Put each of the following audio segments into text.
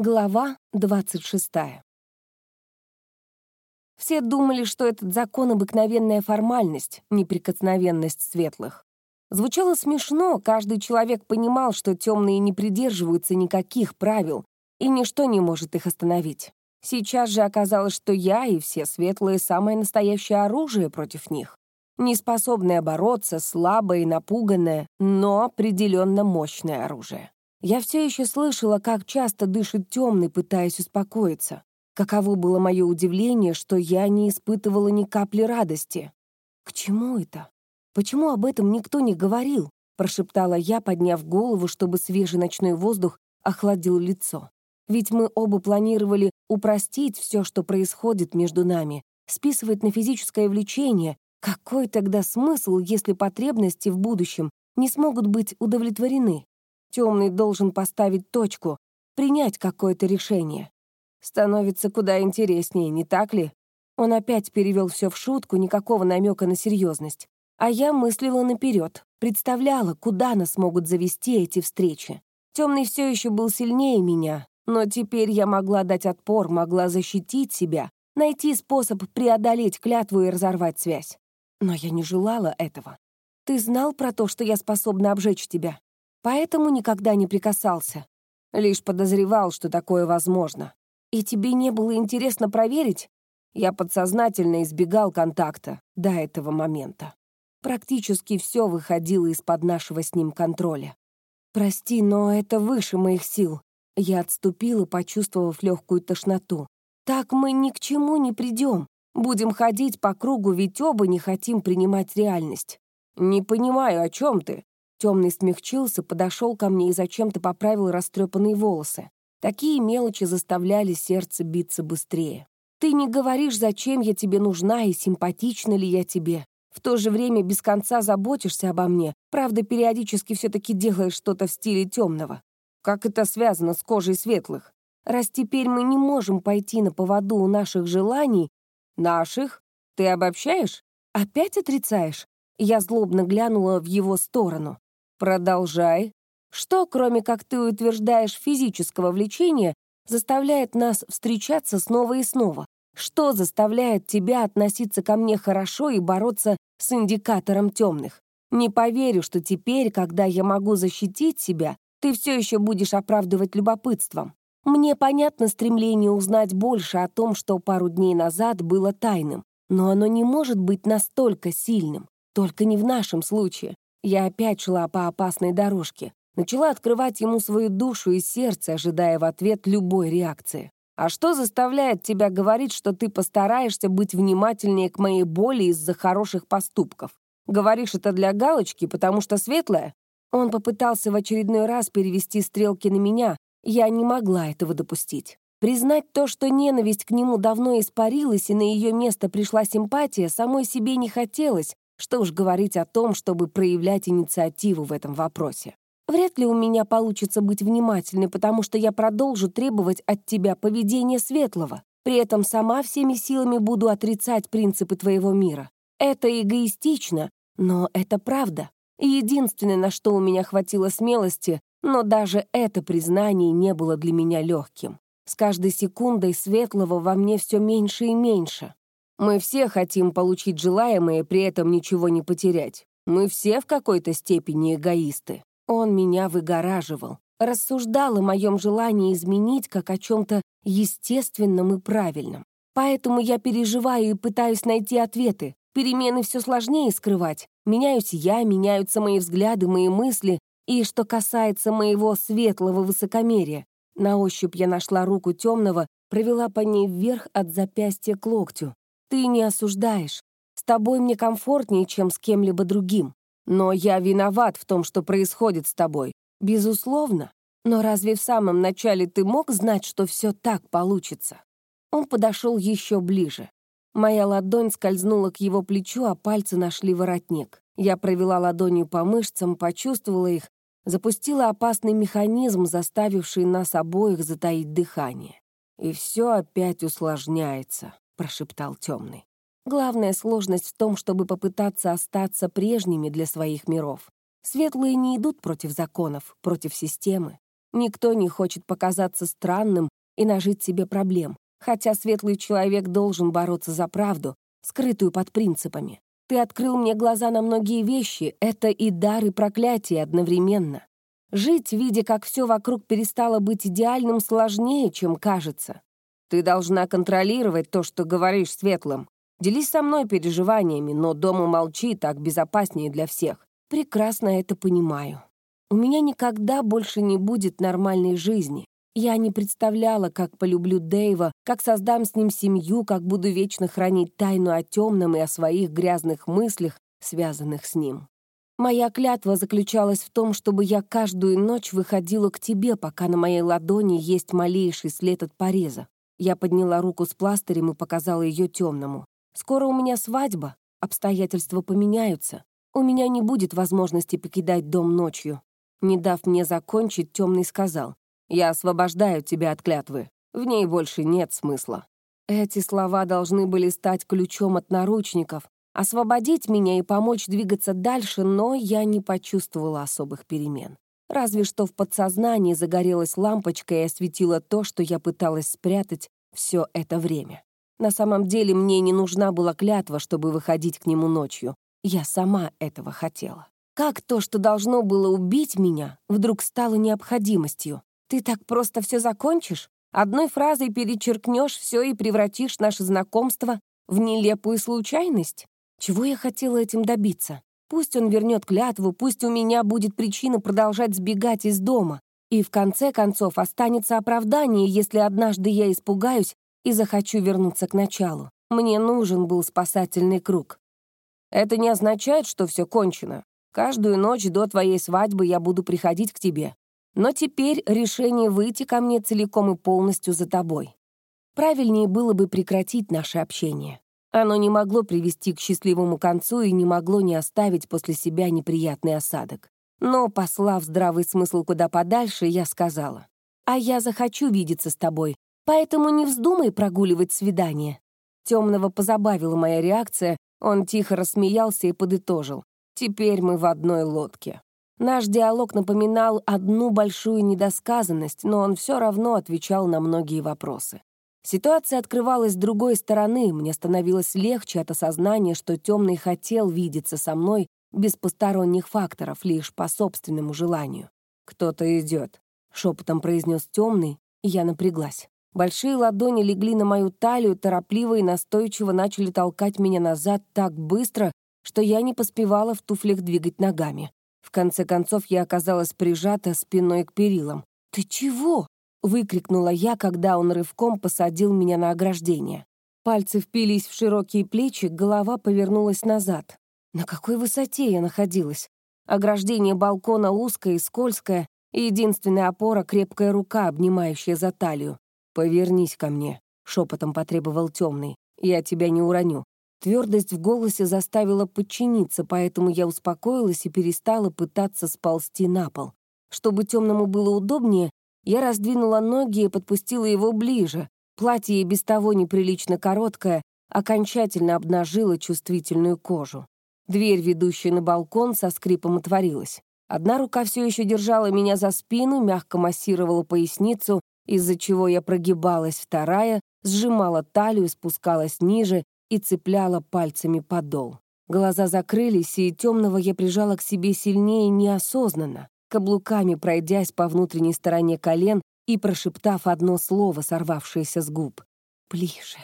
Глава 26. Все думали, что этот закон — обыкновенная формальность, неприкосновенность светлых. Звучало смешно, каждый человек понимал, что темные не придерживаются никаких правил, и ничто не может их остановить. Сейчас же оказалось, что я и все светлые — самое настоящее оружие против них. Неспособное бороться, слабое и напуганное, но определенно мощное оружие. Я все еще слышала, как часто дышит темный, пытаясь успокоиться. Каково было мое удивление, что я не испытывала ни капли радости. «К чему это? Почему об этом никто не говорил?» прошептала я, подняв голову, чтобы свежий ночной воздух охладил лицо. Ведь мы оба планировали упростить все, что происходит между нами, списывать на физическое влечение. Какой тогда смысл, если потребности в будущем не смогут быть удовлетворены? Темный должен поставить точку, принять какое-то решение. Становится куда интереснее, не так ли? Он опять перевел все в шутку, никакого намека на серьезность. А я мыслила наперед, представляла, куда нас могут завести эти встречи. Темный все еще был сильнее меня, но теперь я могла дать отпор, могла защитить себя, найти способ преодолеть клятву и разорвать связь. Но я не желала этого. Ты знал про то, что я способна обжечь тебя? Поэтому никогда не прикасался. Лишь подозревал, что такое возможно. И тебе не было интересно проверить? Я подсознательно избегал контакта до этого момента. Практически все выходило из-под нашего с ним контроля. Прости, но это выше моих сил. Я отступила, почувствовав легкую тошноту. Так мы ни к чему не придем. Будем ходить по кругу, ведь оба не хотим принимать реальность. Не понимаю, о чем ты. Темный смягчился, подошел ко мне и зачем-то поправил растрепанные волосы. Такие мелочи заставляли сердце биться быстрее. Ты не говоришь, зачем я тебе нужна и симпатична ли я тебе. В то же время без конца заботишься обо мне, правда, периодически все-таки делаешь что-то в стиле темного. Как это связано с кожей светлых? Раз теперь мы не можем пойти на поводу у наших желаний... Наших? Ты обобщаешь? Опять отрицаешь? Я злобно глянула в его сторону. Продолжай. Что, кроме как ты утверждаешь физического влечения, заставляет нас встречаться снова и снова? Что заставляет тебя относиться ко мне хорошо и бороться с индикатором темных? Не поверю, что теперь, когда я могу защитить себя, ты все еще будешь оправдывать любопытством. Мне понятно стремление узнать больше о том, что пару дней назад было тайным, но оно не может быть настолько сильным, только не в нашем случае. Я опять шла по опасной дорожке. Начала открывать ему свою душу и сердце, ожидая в ответ любой реакции. «А что заставляет тебя говорить, что ты постараешься быть внимательнее к моей боли из-за хороших поступков? Говоришь это для галочки, потому что светлая?» Он попытался в очередной раз перевести стрелки на меня. Я не могла этого допустить. Признать то, что ненависть к нему давно испарилась и на ее место пришла симпатия, самой себе не хотелось, что уж говорить о том, чтобы проявлять инициативу в этом вопросе. Вряд ли у меня получится быть внимательной, потому что я продолжу требовать от тебя поведения светлого. При этом сама всеми силами буду отрицать принципы твоего мира. Это эгоистично, но это правда. Единственное, на что у меня хватило смелости, но даже это признание не было для меня легким. С каждой секундой светлого во мне все меньше и меньше. Мы все хотим получить желаемое, при этом ничего не потерять. Мы все в какой-то степени эгоисты. Он меня выгораживал, рассуждал о моем желании изменить как о чем-то естественном и правильном. Поэтому я переживаю и пытаюсь найти ответы. Перемены все сложнее скрывать. Меняюсь я, меняются мои взгляды, мои мысли. И что касается моего светлого высокомерия, на ощупь я нашла руку темного, провела по ней вверх от запястья к локтю. Ты не осуждаешь. С тобой мне комфортнее, чем с кем-либо другим. Но я виноват в том, что происходит с тобой. Безусловно. Но разве в самом начале ты мог знать, что все так получится? Он подошел еще ближе. Моя ладонь скользнула к его плечу, а пальцы нашли воротник. Я провела ладонью по мышцам, почувствовала их, запустила опасный механизм, заставивший нас обоих затаить дыхание. И все опять усложняется прошептал темный. Главная сложность в том, чтобы попытаться остаться прежними для своих миров. Светлые не идут против законов, против системы. Никто не хочет показаться странным и нажить себе проблем, хотя светлый человек должен бороться за правду, скрытую под принципами. Ты открыл мне глаза на многие вещи, это и дар, и проклятие одновременно. Жить, видя, как все вокруг перестало быть идеальным, сложнее, чем кажется. Ты должна контролировать то, что говоришь светлым. Делись со мной переживаниями, но дома молчи, так безопаснее для всех. Прекрасно это понимаю. У меня никогда больше не будет нормальной жизни. Я не представляла, как полюблю Дэйва, как создам с ним семью, как буду вечно хранить тайну о темном и о своих грязных мыслях, связанных с ним. Моя клятва заключалась в том, чтобы я каждую ночь выходила к тебе, пока на моей ладони есть малейший след от пореза. Я подняла руку с пластырем и показала ее темному. «Скоро у меня свадьба, обстоятельства поменяются. У меня не будет возможности покидать дом ночью». Не дав мне закончить, темный сказал, «Я освобождаю тебя от клятвы. В ней больше нет смысла». Эти слова должны были стать ключом от наручников, освободить меня и помочь двигаться дальше, но я не почувствовала особых перемен. Разве что в подсознании загорелась лампочка и осветила то, что я пыталась спрятать все это время. На самом деле мне не нужна была клятва, чтобы выходить к нему ночью. Я сама этого хотела. Как то, что должно было убить меня, вдруг стало необходимостью? Ты так просто все закончишь? Одной фразой перечеркнешь все и превратишь наше знакомство в нелепую случайность? Чего я хотела этим добиться? Пусть он вернет клятву, пусть у меня будет причина продолжать сбегать из дома. И в конце концов останется оправдание, если однажды я испугаюсь и захочу вернуться к началу. Мне нужен был спасательный круг. Это не означает, что все кончено. Каждую ночь до твоей свадьбы я буду приходить к тебе. Но теперь решение выйти ко мне целиком и полностью за тобой. Правильнее было бы прекратить наше общение. Оно не могло привести к счастливому концу и не могло не оставить после себя неприятный осадок. Но, послав здравый смысл куда подальше, я сказала, «А я захочу видеться с тобой, поэтому не вздумай прогуливать свидание». Темного позабавила моя реакция, он тихо рассмеялся и подытожил. «Теперь мы в одной лодке». Наш диалог напоминал одну большую недосказанность, но он все равно отвечал на многие вопросы. Ситуация открывалась с другой стороны, мне становилось легче от осознания, что темный хотел видеться со мной без посторонних факторов, лишь по собственному желанию. «Кто-то идет», — шепотом произнес темный, и я напряглась. Большие ладони легли на мою талию, торопливо и настойчиво начали толкать меня назад так быстро, что я не поспевала в туфлях двигать ногами. В конце концов, я оказалась прижата спиной к перилам. «Ты чего?» — выкрикнула я, когда он рывком посадил меня на ограждение. Пальцы впились в широкие плечи, голова повернулась назад. На какой высоте я находилась? Ограждение балкона узкое и скользкое, и единственная опора — крепкая рука, обнимающая за талию. «Повернись ко мне», — шепотом потребовал темный. «Я тебя не уроню». Твердость в голосе заставила подчиниться, поэтому я успокоилась и перестала пытаться сползти на пол. Чтобы темному было удобнее, я раздвинула ноги и подпустила его ближе. Платье без того неприлично короткое окончательно обнажило чувствительную кожу. Дверь, ведущая на балкон, со скрипом отворилась. Одна рука все еще держала меня за спину, мягко массировала поясницу, из-за чего я прогибалась, вторая сжимала талию, спускалась ниже и цепляла пальцами подол. Глаза закрылись, и темного я прижала к себе сильнее неосознанно каблуками пройдясь по внутренней стороне колен и прошептав одно слово, сорвавшееся с губ. «Ближе».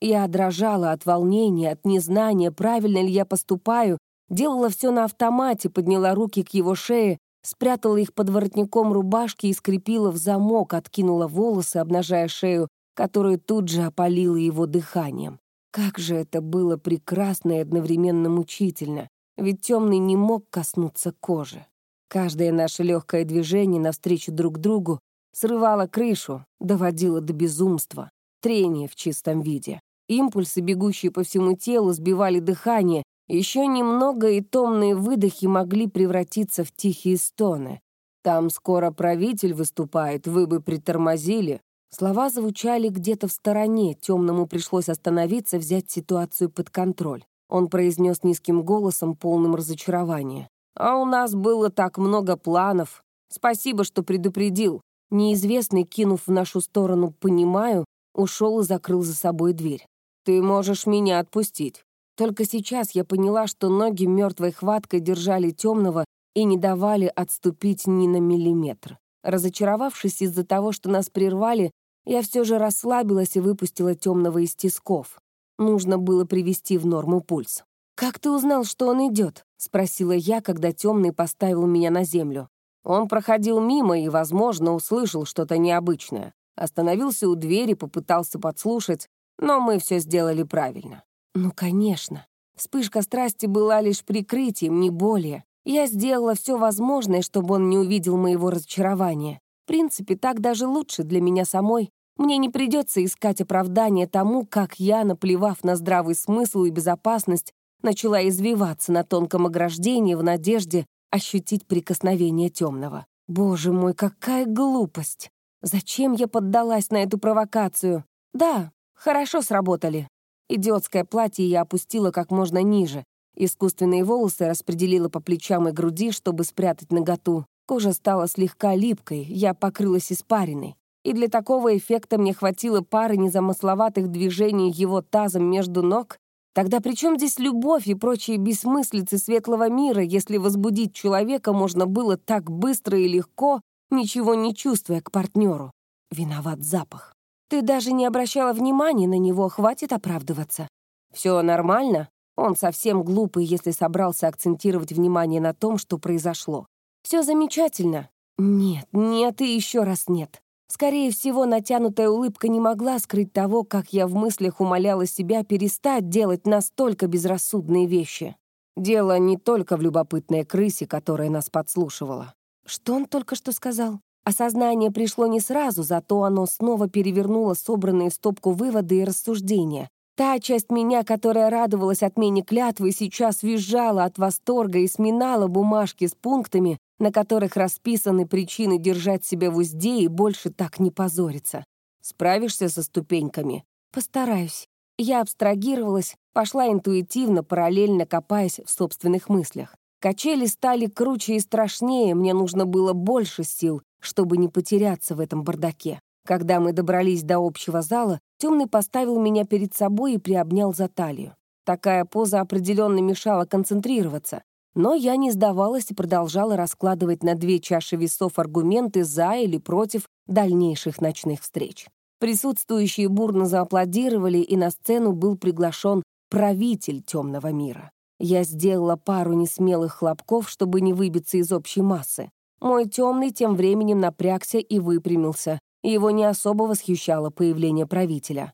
Я дрожала от волнения, от незнания, правильно ли я поступаю, делала все на автомате, подняла руки к его шее, спрятала их под воротником рубашки и скрепила в замок, откинула волосы, обнажая шею, которую тут же опалила его дыханием. Как же это было прекрасно и одновременно мучительно, ведь темный не мог коснуться кожи. Каждое наше легкое движение навстречу друг другу срывало крышу, доводило до безумства, трение в чистом виде. Импульсы, бегущие по всему телу, сбивали дыхание, еще немного и томные выдохи могли превратиться в тихие стоны. «Там скоро правитель выступает, вы бы притормозили». Слова звучали где-то в стороне, темному пришлось остановиться, взять ситуацию под контроль. Он произнес низким голосом, полным разочарования. А у нас было так много планов. Спасибо, что предупредил. Неизвестный, кинув в нашу сторону «понимаю», ушел и закрыл за собой дверь. Ты можешь меня отпустить. Только сейчас я поняла, что ноги мертвой хваткой держали темного и не давали отступить ни на миллиметр. Разочаровавшись из-за того, что нас прервали, я все же расслабилась и выпустила темного из тисков. Нужно было привести в норму пульс. «Как ты узнал, что он идет?» — спросила я, когда темный поставил меня на землю. Он проходил мимо и, возможно, услышал что-то необычное. Остановился у двери, попытался подслушать, но мы все сделали правильно. Ну, конечно. Вспышка страсти была лишь прикрытием, не более. Я сделала все возможное, чтобы он не увидел моего разочарования. В принципе, так даже лучше для меня самой. Мне не придется искать оправдание тому, как я, наплевав на здравый смысл и безопасность, начала извиваться на тонком ограждении в надежде ощутить прикосновение темного. Боже мой, какая глупость! Зачем я поддалась на эту провокацию? Да, хорошо сработали. Идиотское платье я опустила как можно ниже, Искусственные волосы распределила по плечам и груди, чтобы спрятать наготу. Кожа стала слегка липкой, я покрылась испариной. И для такого эффекта мне хватило пары незамысловатых движений его тазом между ног. Тогда при чем здесь любовь и прочие бессмыслицы светлого мира, если возбудить человека можно было так быстро и легко, ничего не чувствуя к партнеру? Виноват запах. Ты даже не обращала внимания на него, хватит оправдываться. Все нормально? Он совсем глупый, если собрался акцентировать внимание на том, что произошло. Все замечательно. Нет, нет и еще раз нет. Скорее всего, натянутая улыбка не могла скрыть того, как я в мыслях умоляла себя перестать делать настолько безрассудные вещи. Дело не только в любопытной крысе, которая нас подслушивала. Что он только что сказал? Осознание пришло не сразу, зато оно снова перевернуло собранные стопку выводы и рассуждения. Та часть меня, которая радовалась отмене клятвы, сейчас визжала от восторга и сминала бумажки с пунктами, на которых расписаны причины держать себя в узде и больше так не позориться. Справишься со ступеньками? Постараюсь. Я абстрагировалась, пошла интуитивно, параллельно копаясь в собственных мыслях. Качели стали круче и страшнее, мне нужно было больше сил, чтобы не потеряться в этом бардаке. Когда мы добрались до общего зала, Темный поставил меня перед собой и приобнял за талию. Такая поза определенно мешала концентрироваться, но я не сдавалась и продолжала раскладывать на две чаши весов аргументы за или против дальнейших ночных встреч. Присутствующие бурно зааплодировали, и на сцену был приглашен правитель темного мира. Я сделала пару несмелых хлопков, чтобы не выбиться из общей массы. Мой темный тем временем напрягся и выпрямился, его не особо восхищало появление правителя.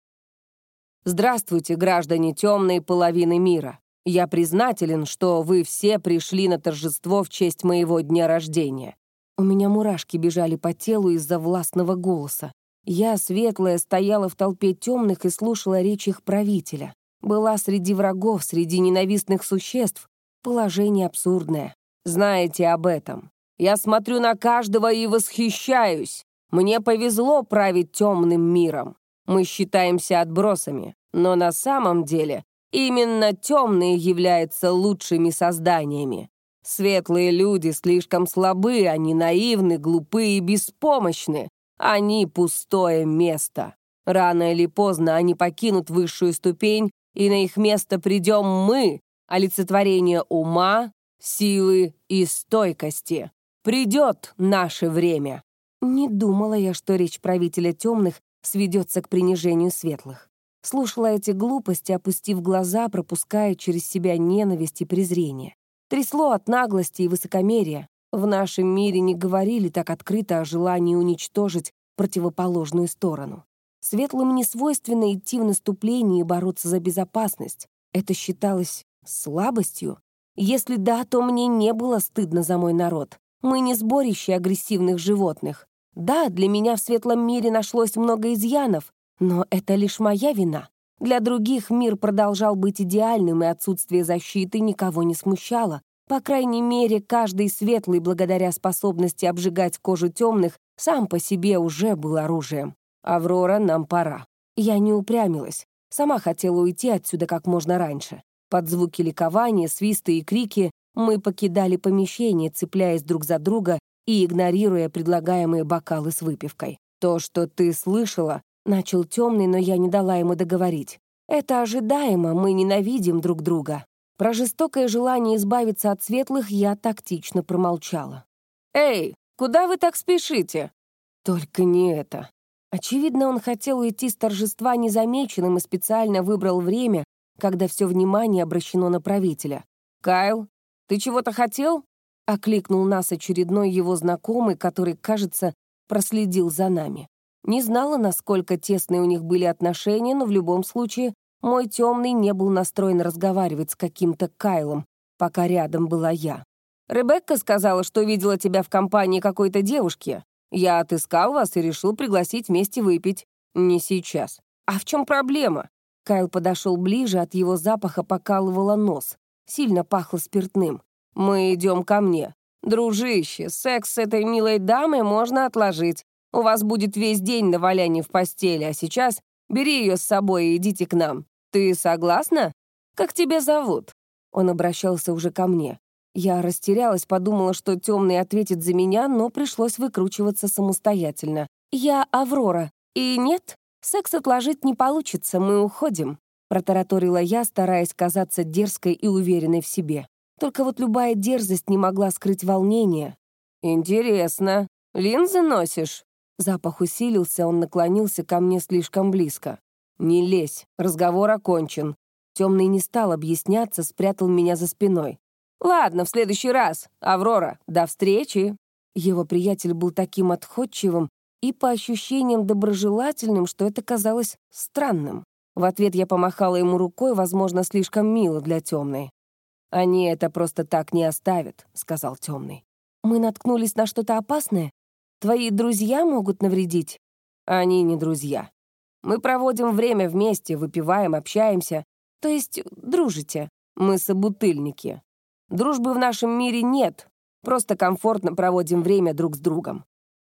«Здравствуйте, граждане темной половины мира. Я признателен, что вы все пришли на торжество в честь моего дня рождения». У меня мурашки бежали по телу из-за властного голоса. Я, светлая, стояла в толпе темных и слушала речь их правителя. Была среди врагов, среди ненавистных существ. Положение абсурдное. Знаете об этом. Я смотрю на каждого и восхищаюсь. Мне повезло править темным миром. Мы считаемся отбросами, но на самом деле именно темные являются лучшими созданиями. Светлые люди слишком слабы, они наивны, глупы и беспомощны. Они пустое место. Рано или поздно они покинут высшую ступень, и на их место придем мы, олицетворение ума, силы и стойкости. Придет наше время. Не думала я, что речь правителя темных сведется к принижению светлых. Слушала эти глупости, опустив глаза, пропуская через себя ненависть и презрение. Трясло от наглости и высокомерия. В нашем мире не говорили так открыто о желании уничтожить противоположную сторону. Светлым не свойственно идти в наступление и бороться за безопасность. Это считалось слабостью. Если да, то мне не было стыдно за мой народ. Мы не сборище агрессивных животных. Да, для меня в светлом мире нашлось много изъянов, но это лишь моя вина. Для других мир продолжал быть идеальным, и отсутствие защиты никого не смущало. По крайней мере, каждый светлый, благодаря способности обжигать кожу темных, сам по себе уже был оружием. «Аврора, нам пора». Я не упрямилась. Сама хотела уйти отсюда как можно раньше. Под звуки ликования, свисты и крики мы покидали помещение, цепляясь друг за друга и игнорируя предлагаемые бокалы с выпивкой. «То, что ты слышала», — начал темный, но я не дала ему договорить. «Это ожидаемо, мы ненавидим друг друга». Про жестокое желание избавиться от светлых я тактично промолчала. «Эй, куда вы так спешите?» «Только не это». Очевидно, он хотел уйти с торжества незамеченным и специально выбрал время, когда все внимание обращено на правителя. «Кайл, ты чего-то хотел?» — окликнул нас очередной его знакомый, который, кажется, проследил за нами. Не знала, насколько тесные у них были отношения, но в любом случае мой темный не был настроен разговаривать с каким-то Кайлом, пока рядом была я. «Ребекка сказала, что видела тебя в компании какой-то девушки. Я отыскал вас и решил пригласить вместе выпить. Не сейчас. А в чем проблема?» Кайл подошел ближе, от его запаха покалывало нос. Сильно пахло спиртным. «Мы идем ко мне. Дружище, секс с этой милой дамой можно отложить. У вас будет весь день на валянии в постели, а сейчас бери ее с собой и идите к нам. «Ты согласна? Как тебя зовут?» Он обращался уже ко мне. Я растерялась, подумала, что темный ответит за меня, но пришлось выкручиваться самостоятельно. «Я Аврора. И нет, секс отложить не получится, мы уходим», протараторила я, стараясь казаться дерзкой и уверенной в себе. Только вот любая дерзость не могла скрыть волнение. «Интересно. Линзы носишь?» Запах усилился, он наклонился ко мне слишком близко. «Не лезь, разговор окончен». Темный не стал объясняться, спрятал меня за спиной. «Ладно, в следующий раз. Аврора, до встречи». Его приятель был таким отходчивым и по ощущениям доброжелательным, что это казалось странным. В ответ я помахала ему рукой, возможно, слишком мило для темной. «Они это просто так не оставят», — сказал темный. «Мы наткнулись на что-то опасное? Твои друзья могут навредить?» «Они не друзья. Мы проводим время вместе, выпиваем, общаемся. То есть дружите. Мы собутыльники. Дружбы в нашем мире нет. Просто комфортно проводим время друг с другом.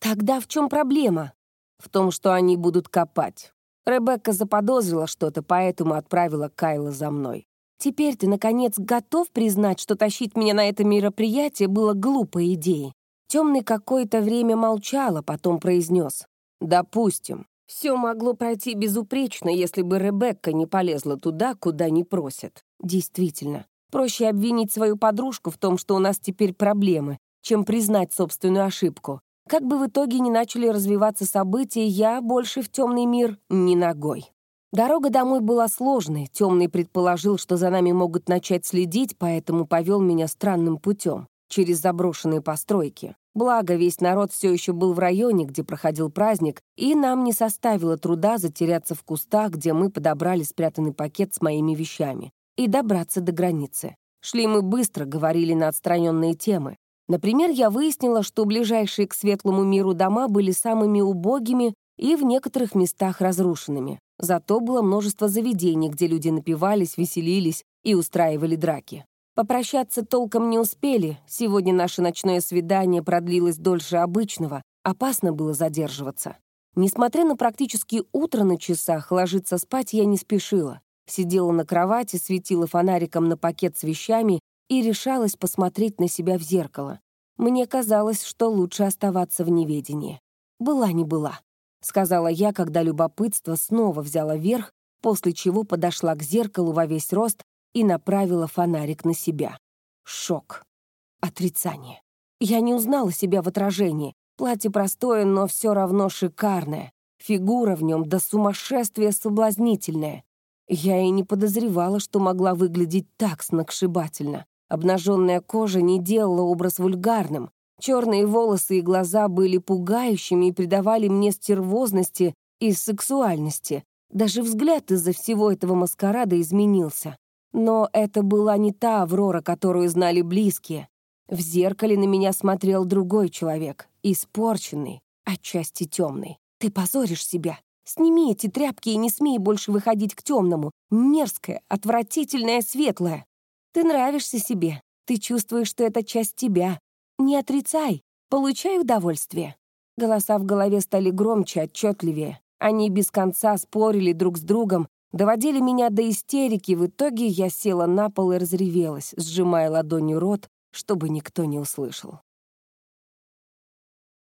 Тогда в чем проблема? В том, что они будут копать. Ребекка заподозрила что-то, поэтому отправила Кайла за мной. Теперь ты, наконец, готов признать, что тащить меня на это мероприятие было глупой идеей. Темный какое-то время молчал, а потом произнес. «Допустим. Все могло пройти безупречно, если бы Ребекка не полезла туда, куда не просят. Действительно, проще обвинить свою подружку в том, что у нас теперь проблемы, чем признать собственную ошибку. Как бы в итоге ни начали развиваться события, я больше в темный мир ни ногой. Дорога домой была сложной, темный предположил, что за нами могут начать следить, поэтому повел меня странным путем, через заброшенные постройки. Благо, весь народ все еще был в районе, где проходил праздник, и нам не составило труда затеряться в кустах, где мы подобрали спрятанный пакет с моими вещами, и добраться до границы. Шли мы быстро, говорили на отстраненные темы. Например, я выяснила, что ближайшие к светлому миру дома были самыми убогими и в некоторых местах разрушенными. Зато было множество заведений, где люди напивались, веселились и устраивали драки. Попрощаться толком не успели, сегодня наше ночное свидание продлилось дольше обычного, опасно было задерживаться. Несмотря на практически утро на часах, ложиться спать я не спешила. Сидела на кровати, светила фонариком на пакет с вещами и решалась посмотреть на себя в зеркало. Мне казалось, что лучше оставаться в неведении. «Была не была», — сказала я, когда любопытство снова взяло верх, после чего подошла к зеркалу во весь рост и направила фонарик на себя. Шок. Отрицание. Я не узнала себя в отражении. Платье простое, но все равно шикарное. Фигура в нем до сумасшествия соблазнительная. Я и не подозревала, что могла выглядеть так сногсшибательно. Обнаженная кожа не делала образ вульгарным. Черные волосы и глаза были пугающими и придавали мне стервозности и сексуальности. Даже взгляд из-за всего этого маскарада изменился. Но это была не та Аврора, которую знали близкие. В зеркале на меня смотрел другой человек, испорченный, отчасти темный. «Ты позоришь себя. Сними эти тряпки и не смей больше выходить к темному. Мерзкое, отвратительное, светлое. Ты нравишься себе. Ты чувствуешь, что это часть тебя. Не отрицай. Получай удовольствие». Голоса в голове стали громче, отчетливее. Они без конца спорили друг с другом, доводили меня до истерики. В итоге я села на пол и разревелась, сжимая ладонью рот, чтобы никто не услышал.